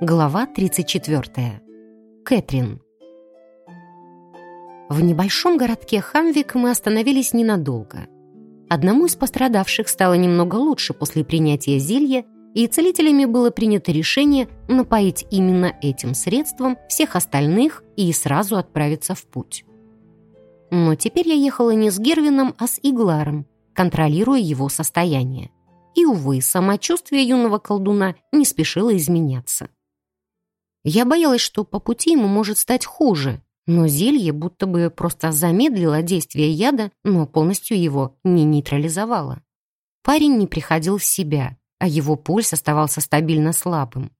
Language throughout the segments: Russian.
Глава 34. Кэтрин. В небольшом городке Хамвик мы остановились ненадолго. Одному из пострадавших стало немного лучше после принятия зелья, и целителями было принято решение напоить именно этим средством всех остальных и сразу отправиться в путь. Но теперь я ехала не с Гервином, а с Игларом, контролируя его состояние. И, увы, самочувствие юного колдуна не спешило изменяться. Я боялась, что по пути ему может стать хуже, но зелье будто бы просто замедлило действие яда, но полностью его не нейтрализовало. Парень не приходил в себя, а его пульс оставался стабильно слабым.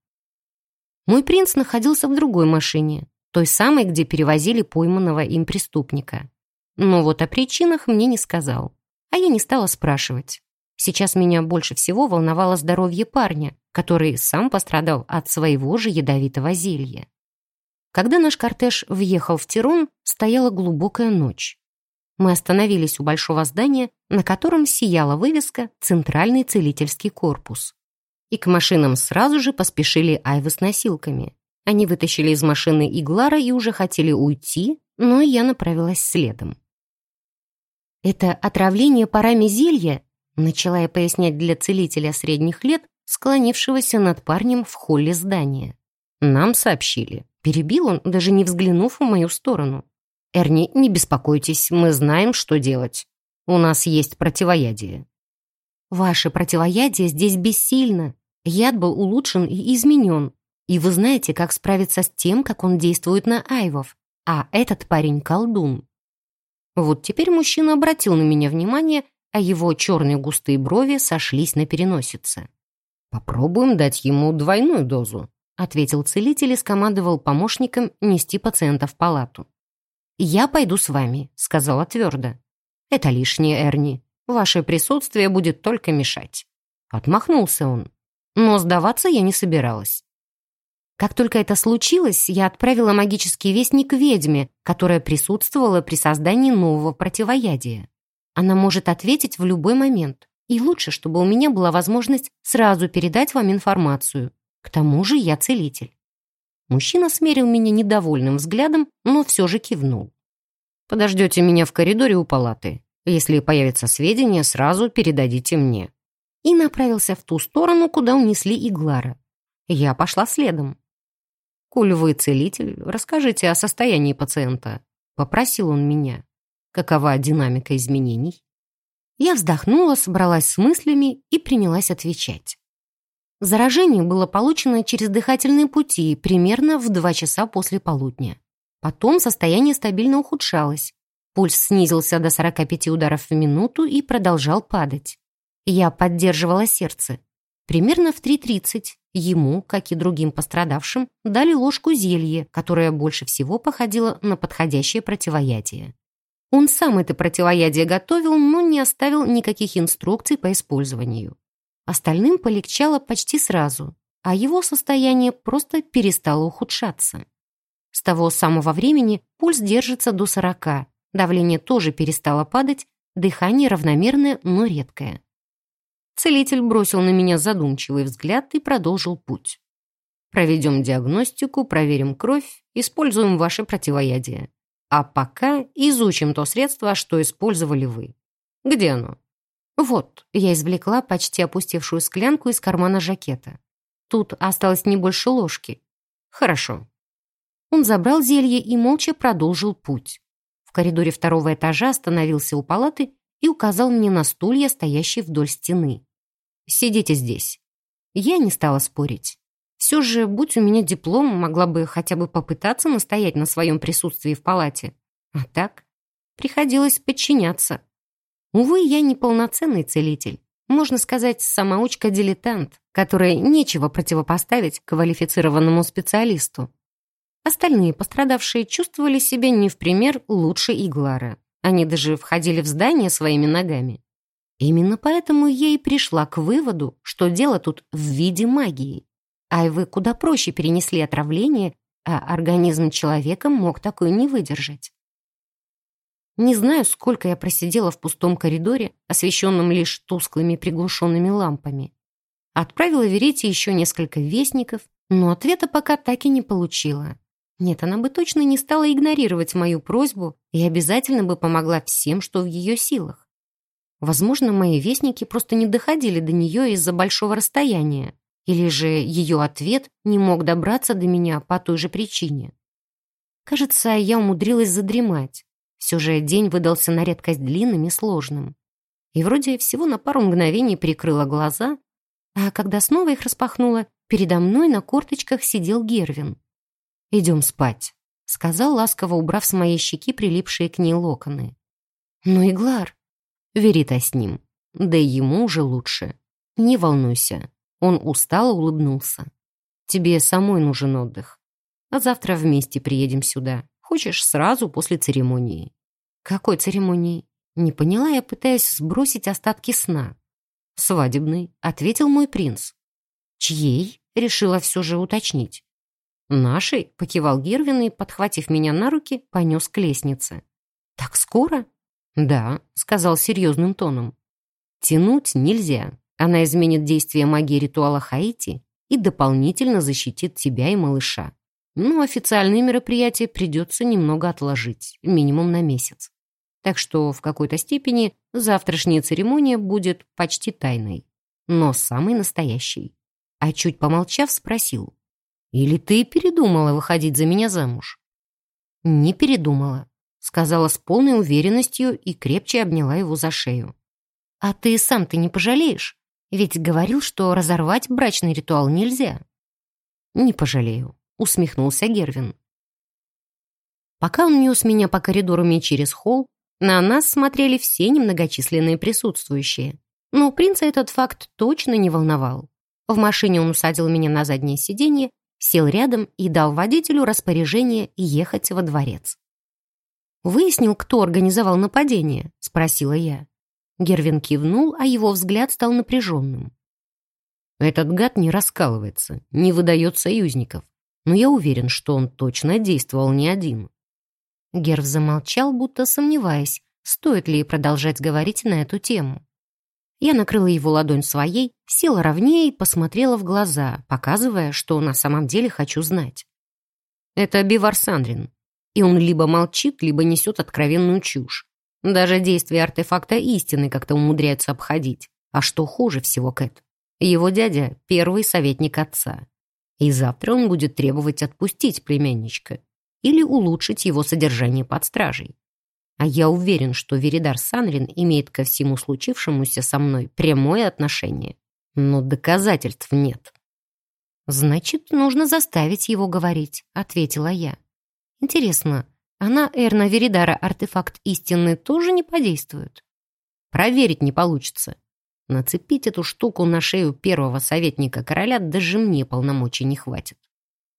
Мой принц находился в другой машине, той самой, где перевозили пойманного им преступника. Но вот о причинах мне не сказал, а я не стала спрашивать. Сейчас меня больше всего волновало здоровье парня, который сам пострадал от своего же ядовитого зелья. Когда наш кортеж въехал в Тирон, стояла глубокая ночь. Мы остановились у большого здания, на котором сияла вывеска «Центральный целительский корпус». И к машинам сразу же поспешили Айвы с носилками. Они вытащили из машины Иглара и уже хотели уйти, но я направилась следом. Это отравление парами зелья Начала я пояснять для целителя средних лет, склонившегося над парнем в холле здания. Нам сообщили. Перебил он, даже не взглянув в мою сторону. «Эрни, не беспокойтесь, мы знаем, что делать. У нас есть противоядие». «Ваше противоядие здесь бессильно. Яд был улучшен и изменен. И вы знаете, как справиться с тем, как он действует на айвов. А этот парень — колдун». Вот теперь мужчина обратил на меня внимание а его черные густые брови сошлись на переносице. «Попробуем дать ему двойную дозу», ответил целитель и скомандовал помощникам нести пациента в палату. «Я пойду с вами», — сказала твердо. «Это лишнее, Эрни. Ваше присутствие будет только мешать». Отмахнулся он. Но сдаваться я не собиралась. Как только это случилось, я отправила магический вестник ведьме, которая присутствовала при создании нового противоядия. Она может ответить в любой момент. И лучше, чтобы у меня была возможность сразу передать вам информацию. К тому же я целитель. Мужчина смерил меня недовольным взглядом, но все же кивнул. «Подождете меня в коридоре у палаты. Если появятся сведения, сразу передадите мне». И направился в ту сторону, куда унесли Иглара. Я пошла следом. «Коль вы целитель, расскажите о состоянии пациента», — попросил он меня. Какова динамика изменений? Я вздохнула, собралась с мыслями и принялась отвечать. Заражение было получено через дыхательные пути примерно в 2 часа после полудня. Потом состояние стабильно ухудшалось. Пульс снизился до 45 ударов в минуту и продолжал падать. Я поддерживала сердце. Примерно в 3.30 ему, как и другим пострадавшим, дали ложку зелья, которое больше всего походило на подходящее противоядие. Он сам это противоядие готовил, но не оставил никаких инструкций по использованию. Остальным полегчало почти сразу, а его состояние просто перестало ухудшаться. С того самого времени пульс держится до 40, давление тоже перестало падать, дыхание равномерное, но редкое. Целитель бросил на меня задумчивый взгляд и продолжил путь. Проведем диагностику, проверим кровь, используем ваше противоядие. А пока изучим то средство, что использовали вы. Где оно? Вот, я извлекла почти опустевшую склянку из кармана жакета. Тут осталось не больше ложки. Хорошо. Он забрал зелье и молча продолжил путь. В коридоре второго этажа остановился у палаты и указал мне на стулья, стоящие вдоль стены. «Сидите здесь». Я не стала спорить. Все же, будь у меня диплом, могла бы хотя бы попытаться настоять на своем присутствии в палате. А так приходилось подчиняться. Увы, я не полноценный целитель. Можно сказать, самоучка-дилетант, которой нечего противопоставить квалифицированному специалисту. Остальные пострадавшие чувствовали себя не в пример лучше Иглара. Они даже входили в здание своими ногами. Именно поэтому и пришла к выводу, что дело тут в виде магии. Айвы куда проще перенесли отравление, а организм человека мог такое не выдержать. Не знаю, сколько я просидела в пустом коридоре, освещенном лишь тусклыми приглушенными лампами. Отправила Верете еще несколько вестников, но ответа пока так и не получила. Нет, она бы точно не стала игнорировать мою просьбу и обязательно бы помогла всем, что в ее силах. Возможно, мои вестники просто не доходили до нее из-за большого расстояния, или же ее ответ не мог добраться до меня по той же причине. Кажется, я умудрилась задремать. Все же день выдался на редкость длинным и сложным. И вроде всего на пару мгновений прикрыла глаза, а когда снова их распахнула, передо мной на корточках сидел Гервин. «Идем спать», — сказал, ласково убрав с моей щеки прилипшие к ней локоны. «Ну, Иглар!» «Верита с ним. Да и ему уже лучше. Не волнуйся». Он устало улыбнулся. «Тебе самой нужен отдых. А завтра вместе приедем сюда. Хочешь, сразу после церемонии». «Какой церемонии?» Не поняла я, пытаясь сбросить остатки сна. «Свадебный», — ответил мой принц. «Чьей?» — решила все же уточнить. «Нашей?» — покивал Гервин и, подхватив меня на руки, понес к лестнице. «Так скоро?» «Да», — сказал серьезным тоном. «Тянуть нельзя. Она изменит действие магии ритуала Хаити и дополнительно защитит тебя и малыша. Но официальные мероприятия придется немного отложить, минимум на месяц. Так что в какой-то степени завтрашняя церемония будет почти тайной, но самой настоящей. А чуть помолчав, спросил. Или ты передумала выходить за меня замуж?» «Не передумала», — сказала с полной уверенностью и крепче обняла его за шею. «А ты сам-то не пожалеешь? Ведь говорил, что разорвать брачный ритуал нельзя». «Не пожалею», — усмехнулся Гервин. Пока он нес меня по коридорам и через холл, на нас смотрели все немногочисленные присутствующие. Но принца этот факт точно не волновал. В машине он усадил меня на заднее сиденье сел рядом и дал водителю распоряжение ехать во дворец. «Выяснил, кто организовал нападение?» — спросила я. Гервин кивнул, а его взгляд стал напряженным. «Этот гад не раскалывается, не выдает союзников, но я уверен, что он точно действовал не один». Герв замолчал, будто сомневаясь, стоит ли продолжать говорить на эту тему. Я накрыла его ладонь своей, села ровнее и посмотрела в глаза, показывая, что на самом деле хочу знать. Это Бивар Сандрин. И он либо молчит, либо несет откровенную чушь. Даже действия артефакта истины как-то умудряются обходить. А что хуже всего, Кэт? Его дядя — первый советник отца. И завтра он будет требовать отпустить племянничка или улучшить его содержание под стражей. А я уверен, что Веридар Санрин имеет ко всему случившемуся со мной прямое отношение. Но доказательств нет. «Значит, нужно заставить его говорить», — ответила я. «Интересно, а на Эрна Веридара артефакт истины тоже не подействует?» «Проверить не получится. Нацепить эту штуку на шею первого советника короля даже мне полномочий не хватит».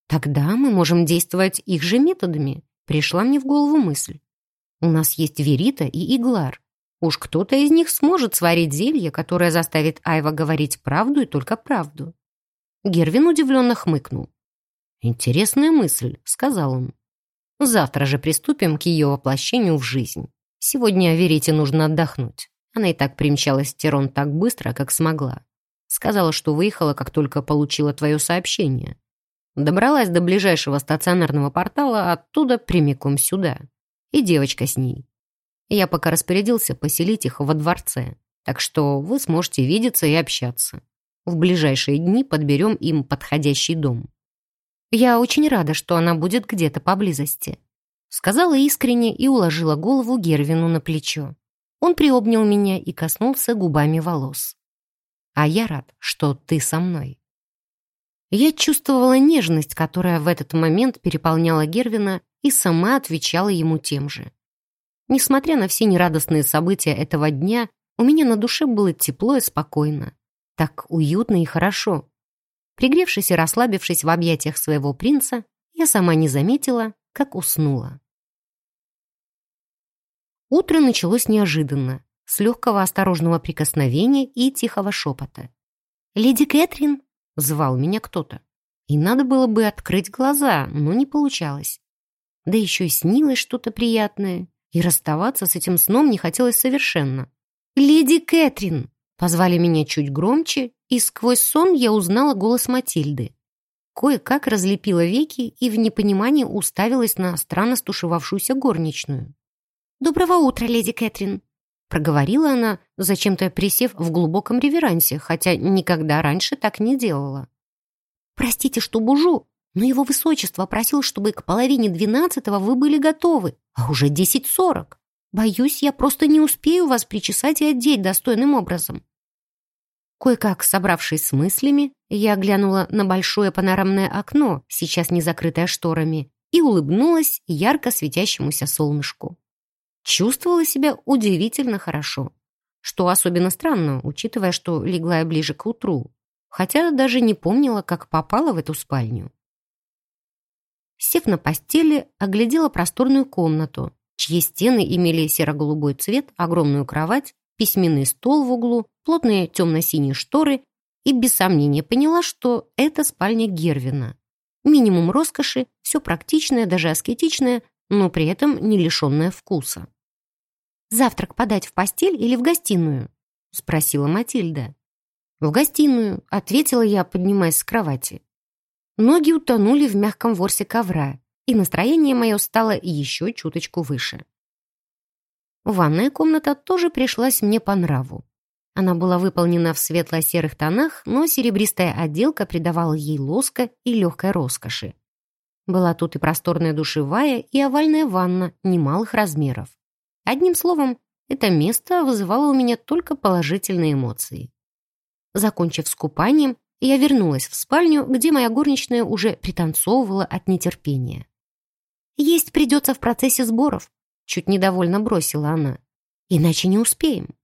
«Тогда мы можем действовать их же методами», — пришла мне в голову мысль. У нас есть Верита и Иглар. Уж кто-то из них сможет сварить зелье, которое заставит Айва говорить правду и только правду. Гервин удивленно хмыкнул. «Интересная мысль», — сказал он. «Завтра же приступим к ее воплощению в жизнь. Сегодня Верите нужно отдохнуть. Она и так примчалась в Тирон так быстро, как смогла. Сказала, что выехала, как только получила твое сообщение. Добралась до ближайшего стационарного портала, оттуда прямиком сюда и девочка с ней. Я пока распорядился поселить их во дворце, так что вы сможете видеться и общаться. В ближайшие дни подберем им подходящий дом. Я очень рада, что она будет где-то поблизости. Сказала искренне и уложила голову Гервину на плечо. Он приобнял меня и коснулся губами волос. А я рад, что ты со мной. Я чувствовала нежность, которая в этот момент переполняла Гервина и сама отвечала ему тем же. Несмотря на все нерадостные события этого дня, у меня на душе было тепло и спокойно. Так уютно и хорошо. Пригревшись и расслабившись в объятиях своего принца, я сама не заметила, как уснула. Утро началось неожиданно, с легкого осторожного прикосновения и тихого шепота. «Леди Кэтрин!» — звал меня кто-то. И надо было бы открыть глаза, но не получалось. Да еще и снилось что-то приятное. И расставаться с этим сном не хотелось совершенно. «Леди Кэтрин!» Позвали меня чуть громче, и сквозь сон я узнала голос Матильды. Кое-как разлепила веки и в непонимании уставилась на странно стушевавшуюся горничную. «Доброго утра, леди Кэтрин!» Проговорила она, зачем-то присев в глубоком реверансе, хотя никогда раньше так не делала. «Простите, что бужу, но его высочество просил, чтобы к половине двенадцатого вы были готовы, а уже десять сорок. Боюсь, я просто не успею вас причесать и одеть достойным образом». Кое-как собравшись с мыслями, я глянула на большое панорамное окно, сейчас не закрытое шторами, и улыбнулась ярко светящемуся солнышку. Чувствовала себя удивительно хорошо, что особенно странно, учитывая, что легла я ближе к утру, хотя даже не помнила, как попала в эту спальню. Сев на постели, оглядела просторную комнату, чьи стены имели серо-голубой цвет, огромную кровать, письменный стол в углу, плотные темно-синие шторы и без сомнения поняла, что это спальня Гервина. Минимум роскоши, все практичное, даже аскетичное, но при этом не лишенное вкуса. «Завтрак подать в постель или в гостиную?» — спросила Матильда. «В гостиную», — ответила я, поднимаясь с кровати. Ноги утонули в мягком ворсе ковра, и настроение мое стало еще чуточку выше. Ванная комната тоже пришлась мне по нраву. Она была выполнена в светло-серых тонах, но серебристая отделка придавала ей лоска и легкой роскоши. Была тут и просторная душевая, и овальная ванна немалых размеров. Одним словом, это место вызывало у меня только положительные эмоции. Закончив с купанием, я вернулась в спальню, где моя горничная уже пританцовывала от нетерпения. «Есть придется в процессе сборов», Чуть недовольно бросила она. «Иначе не успеем».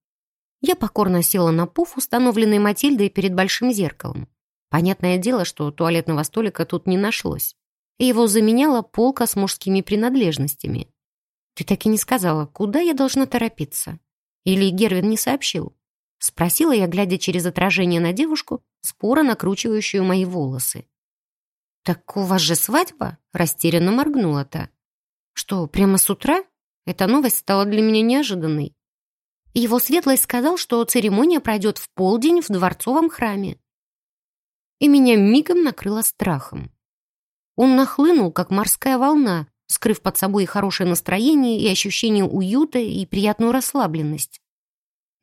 Я покорно села на пуф, установленный Матильдой перед большим зеркалом. Понятное дело, что туалетного столика тут не нашлось. Его заменяла полка с мужскими принадлежностями. «Ты так и не сказала, куда я должна торопиться?» Или Гервин не сообщил? Спросила я, глядя через отражение на девушку, споро накручивающую мои волосы. «Так у вас же свадьба?» — растерянно моргнула та. «Что, прямо с утра?» Эта новость стала для меня неожиданной. Его светлость сказал, что церемония пройдет в полдень в дворцовом храме. И меня мигом накрыло страхом. Он нахлынул, как морская волна, скрыв под собой хорошее настроение, и ощущение уюта, и приятную расслабленность.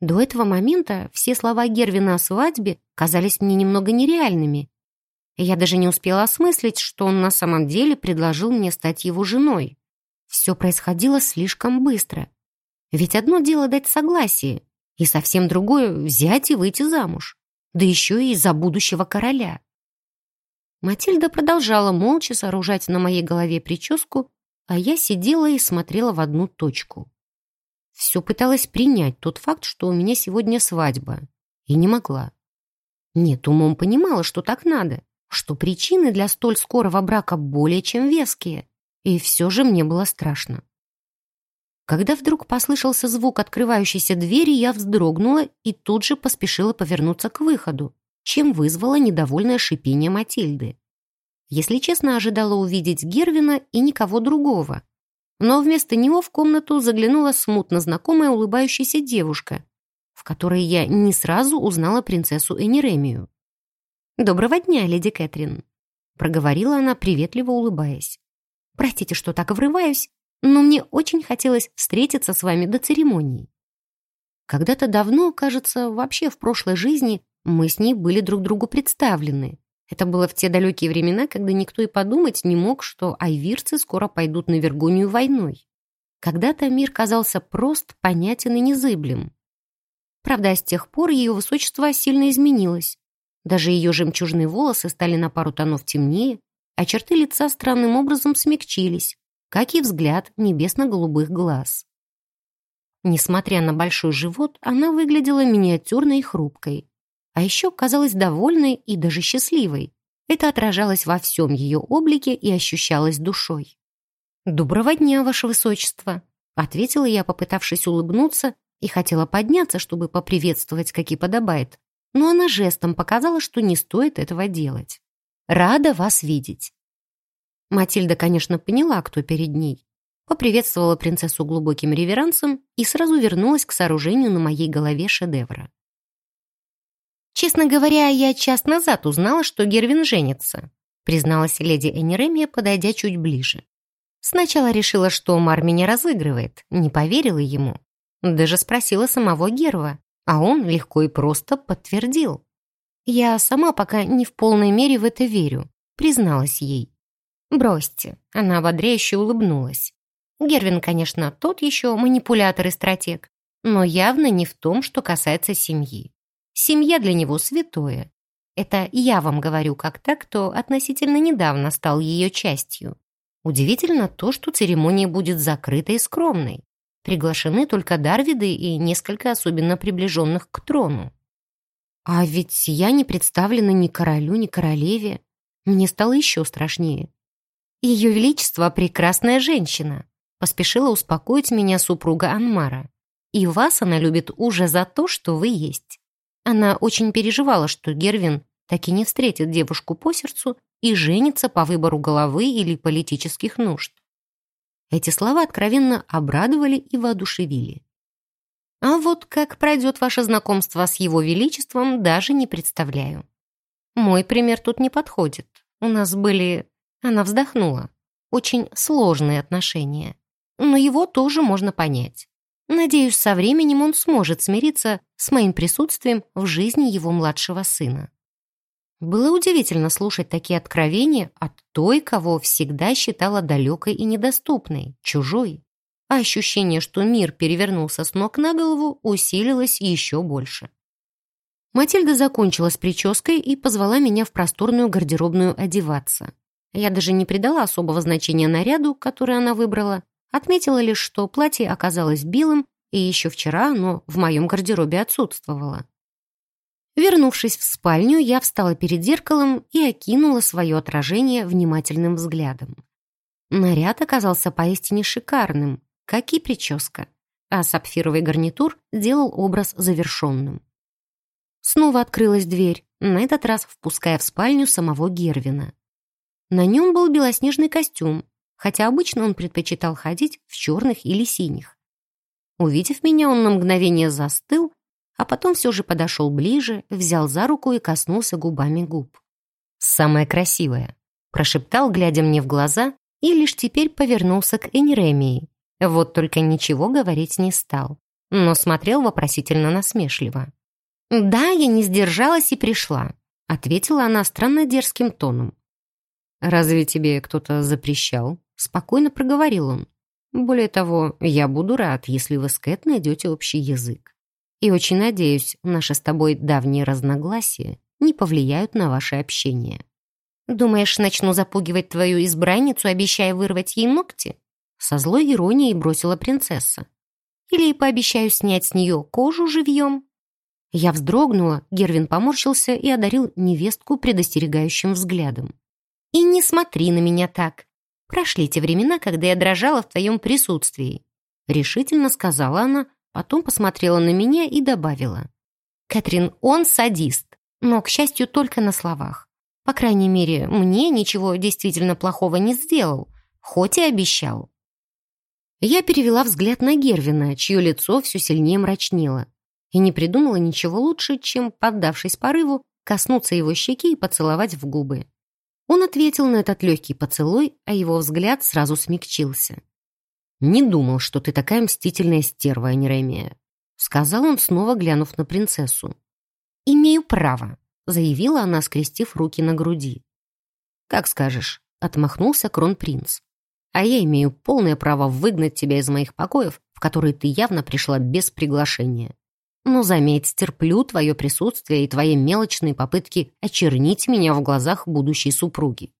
До этого момента все слова Гервина о свадьбе казались мне немного нереальными. Я даже не успела осмыслить, что он на самом деле предложил мне стать его женой. Все происходило слишком быстро. Ведь одно дело дать согласие, и совсем другое — взять и выйти замуж. Да еще и за будущего короля. Матильда продолжала молча сооружать на моей голове прическу, а я сидела и смотрела в одну точку. Все пыталась принять тот факт, что у меня сегодня свадьба, и не могла. Нет, умом понимала, что так надо, что причины для столь скорого брака более чем веские. И все же мне было страшно. Когда вдруг послышался звук открывающейся двери, я вздрогнула и тут же поспешила повернуться к выходу, чем вызвало недовольное шипение Матильды. Если честно, ожидала увидеть Гервина и никого другого. Но вместо него в комнату заглянула смутно знакомая улыбающаяся девушка, в которой я не сразу узнала принцессу Энеремию. «Доброго дня, леди Кэтрин», — проговорила она, приветливо улыбаясь. Простите, что так врываюсь, но мне очень хотелось встретиться с вами до церемонии. Когда-то давно, кажется, вообще в прошлой жизни мы с ней были друг другу представлены. Это было в те далекие времена, когда никто и подумать не мог, что айвирцы скоро пойдут на Вергунию войной. Когда-то мир казался прост, понятен и незыблем. Правда, с тех пор ее высочество сильно изменилось. Даже ее жемчужные волосы стали на пару тонов темнее, а черты лица странным образом смягчились, как и взгляд небесно-голубых глаз. Несмотря на большой живот, она выглядела миниатюрной и хрупкой. А еще казалась довольной и даже счастливой. Это отражалось во всем ее облике и ощущалось душой. «Доброго дня, Ваше Высочество!» Ответила я, попытавшись улыбнуться, и хотела подняться, чтобы поприветствовать, как и подобает. Но она жестом показала, что не стоит этого делать. Рада вас видеть». Матильда, конечно, поняла, кто перед ней. поприветствовала принцессу глубоким реверансом и сразу вернулась к сооружению на моей голове шедевра. «Честно говоря, я час назад узнала, что Гервин женится», призналась леди Энеремия, подойдя чуть ближе. Сначала решила, что Мар меня разыгрывает, не поверила ему. Даже спросила самого Герва, а он легко и просто подтвердил. Я сама пока не в полной мере в это верю, призналась ей. «Бросьте», — она ободряюще улыбнулась. Гервин, конечно, тот еще манипулятор и стратег, но явно не в том, что касается семьи. Семья для него святое. Это я вам говорю как так, кто относительно недавно стал ее частью. Удивительно то, что церемония будет закрытой и скромной. Приглашены только Дарвиды и несколько особенно приближенных к трону. А ведь я не представлена ни королю, ни королеве. Мне стало еще страшнее. Ее Величество — прекрасная женщина. Поспешила успокоить меня супруга Анмара. И вас она любит уже за то, что вы есть. Она очень переживала, что Гервин так и не встретит девушку по сердцу и женится по выбору головы или политических нужд. Эти слова откровенно обрадовали и воодушевили. А вот как пройдет ваше знакомство с его величеством, даже не представляю. Мой пример тут не подходит. У нас были она вздохнула. Очень сложные отношения. Но его тоже можно понять. Надеюсь, со временем он сможет смириться с моим присутствием в жизни его младшего сына. Было удивительно слушать такие откровения от той, кого всегда считала далекой и недоступной, чужой. А ощущение, что мир перевернулся с ног на голову, усилилось еще больше. Матильда закончила с прической и позвала меня в просторную гардеробную одеваться. Я даже не придала особого значения наряду, который она выбрала, отметила лишь, что платье оказалось белым, и еще вчера оно в моем гардеробе отсутствовало. Вернувшись в спальню, я встала перед зеркалом и окинула свое отражение внимательным взглядом. Наряд оказался поистине шикарным, как и прическа, а сапфировый гарнитур сделал образ завершенным. Снова открылась дверь, на этот раз впуская в спальню самого Гервина. На нем был белоснежный костюм, хотя обычно он предпочитал ходить в черных или синих. Увидев меня, он на мгновение застыл, а потом все же подошел ближе, взял за руку и коснулся губами губ. «Самая красивая», — прошептал, глядя мне в глаза, и лишь теперь повернулся к Энеремии. Вот только ничего говорить не стал, но смотрел вопросительно насмешливо. «Да, я не сдержалась и пришла», — ответила она странно дерзким тоном. «Разве тебе кто-то запрещал?» Спокойно проговорил он. «Более того, я буду рад, если вы с Кэт найдете общий язык. И очень надеюсь, наши с тобой давние разногласия не повлияют на ваше общение». «Думаешь, начну запугивать твою избранницу, обещая вырвать ей ногти?» Со злой иронией бросила принцесса. «Или пообещаю снять с нее кожу живьем?» Я вздрогнула, Гервин поморщился и одарил невестку предостерегающим взглядом. И не смотри на меня так. Прошли те времена, когда я дрожала в твоем присутствии. Решительно сказала она, потом посмотрела на меня и добавила. Кэтрин, он садист, но, к счастью, только на словах. По крайней мере, мне ничего действительно плохого не сделал, хоть и обещал. Я перевела взгляд на Гервина, чье лицо все сильнее мрачнело, и не придумала ничего лучше, чем, поддавшись порыву, коснуться его щеки и поцеловать в губы. Он ответил на этот легкий поцелуй, а его взгляд сразу смягчился. «Не думал, что ты такая мстительная стерва, Неремия», сказал он, снова глянув на принцессу. «Имею право», заявила она, скрестив руки на груди. «Как скажешь», — отмахнулся кронпринц. «А я имею полное право выгнать тебя из моих покоев, в которые ты явно пришла без приглашения. Но заметь, терплю твое присутствие и твои мелочные попытки очернить меня в глазах будущей супруги.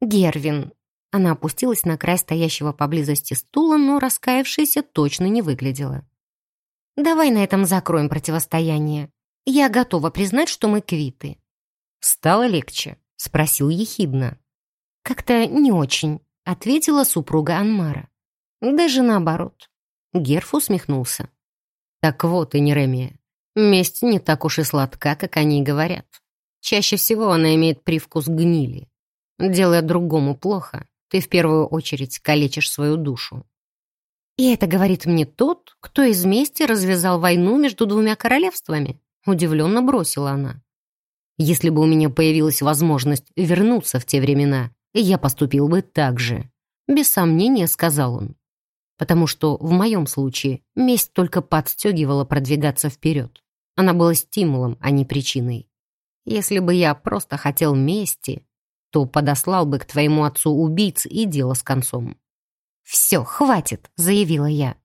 Гервин. Она опустилась на край стоящего поблизости стула, но раскаявшаяся точно не выглядела. Давай на этом закроем противостояние. Я готова признать, что мы квиты. Стало легче, спросил ехидно. Как-то не очень, ответила супруга Анмара. Даже наоборот. Герф усмехнулся. Так вот, и Неремия, месть не так уж и сладка, как они говорят. Чаще всего она имеет привкус гнили. Делая другому плохо, ты в первую очередь калечишь свою душу. «И это говорит мне тот, кто из мести развязал войну между двумя королевствами», удивленно бросила она. «Если бы у меня появилась возможность вернуться в те времена, я поступил бы так же», без сомнения сказал он. Потому что в моем случае месть только подстегивала продвигаться вперед. Она была стимулом, а не причиной. Если бы я просто хотел мести, то подослал бы к твоему отцу убийц и дело с концом. «Все, хватит», — заявила я.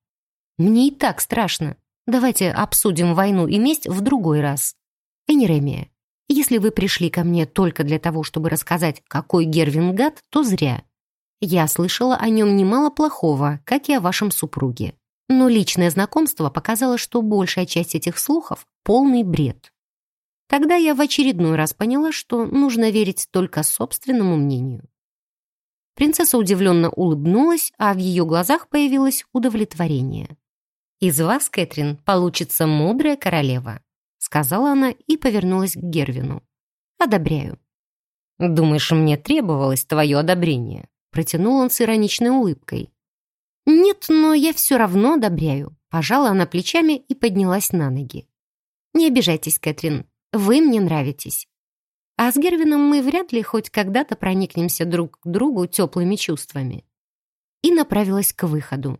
«Мне и так страшно. Давайте обсудим войну и месть в другой раз. Энеремия, если вы пришли ко мне только для того, чтобы рассказать, какой Гервин гад, то зря. Я слышала о нем немало плохого, как и о вашем супруге. Но личное знакомство показало, что большая часть этих слухов — полный бред. Тогда я в очередной раз поняла, что нужно верить только собственному мнению. Принцесса удивленно улыбнулась, а в ее глазах появилось удовлетворение. «Из вас, Кэтрин, получится мудрая королева», сказала она и повернулась к Гервину. «Одобряю». «Думаешь, мне требовалось твое одобрение?» Протянул он с ироничной улыбкой. «Нет, но я все равно одобряю», пожала она плечами и поднялась на ноги. «Не обижайтесь, Кэтрин, вы мне нравитесь. А с Гервином мы вряд ли хоть когда-то проникнемся друг к другу теплыми чувствами». И направилась к выходу.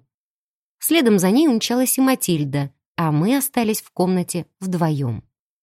Следом за ней умчалась и Матильда, а мы остались в комнате вдвоем.